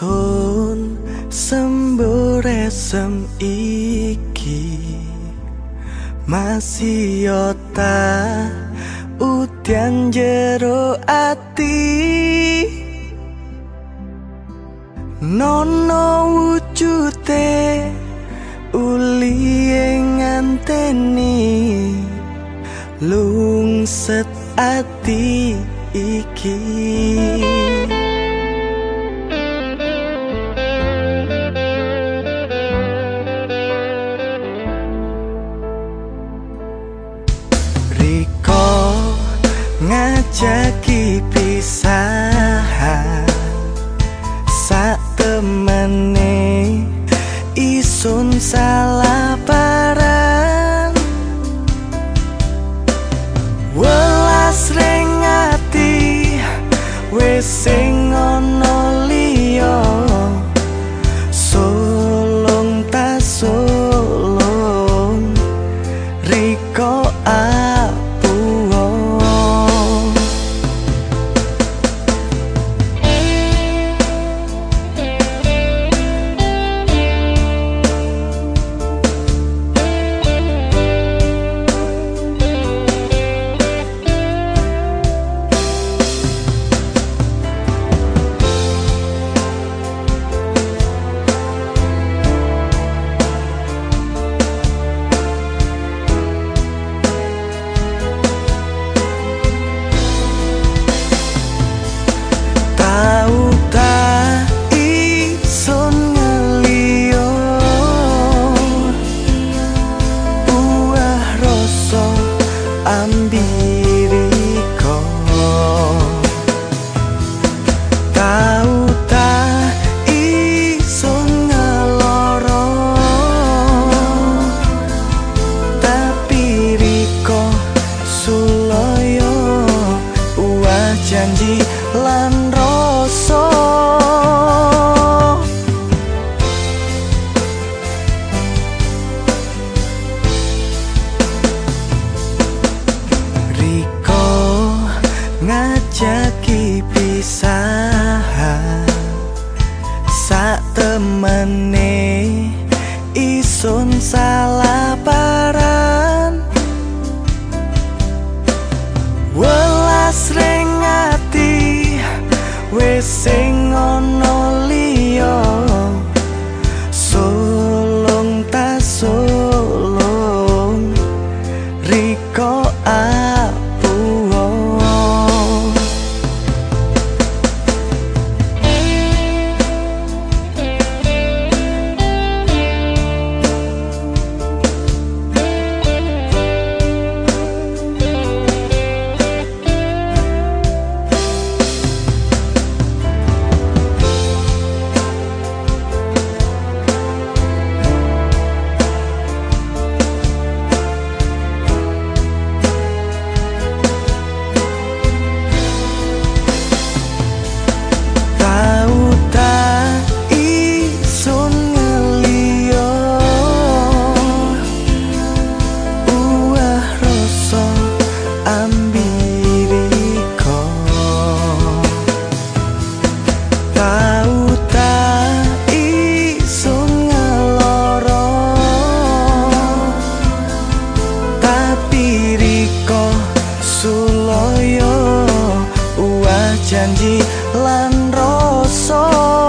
Sun semburesem iki. Masih yota udian jero ati. Nono wujute uli nganteni. Lungset ati iki pisahan Sak temene isun salah paran. Welas rengati wis sing temene isun salaparan. Welas rengati wis sing ono liyo sulung tasulung riko ah janji lan rasa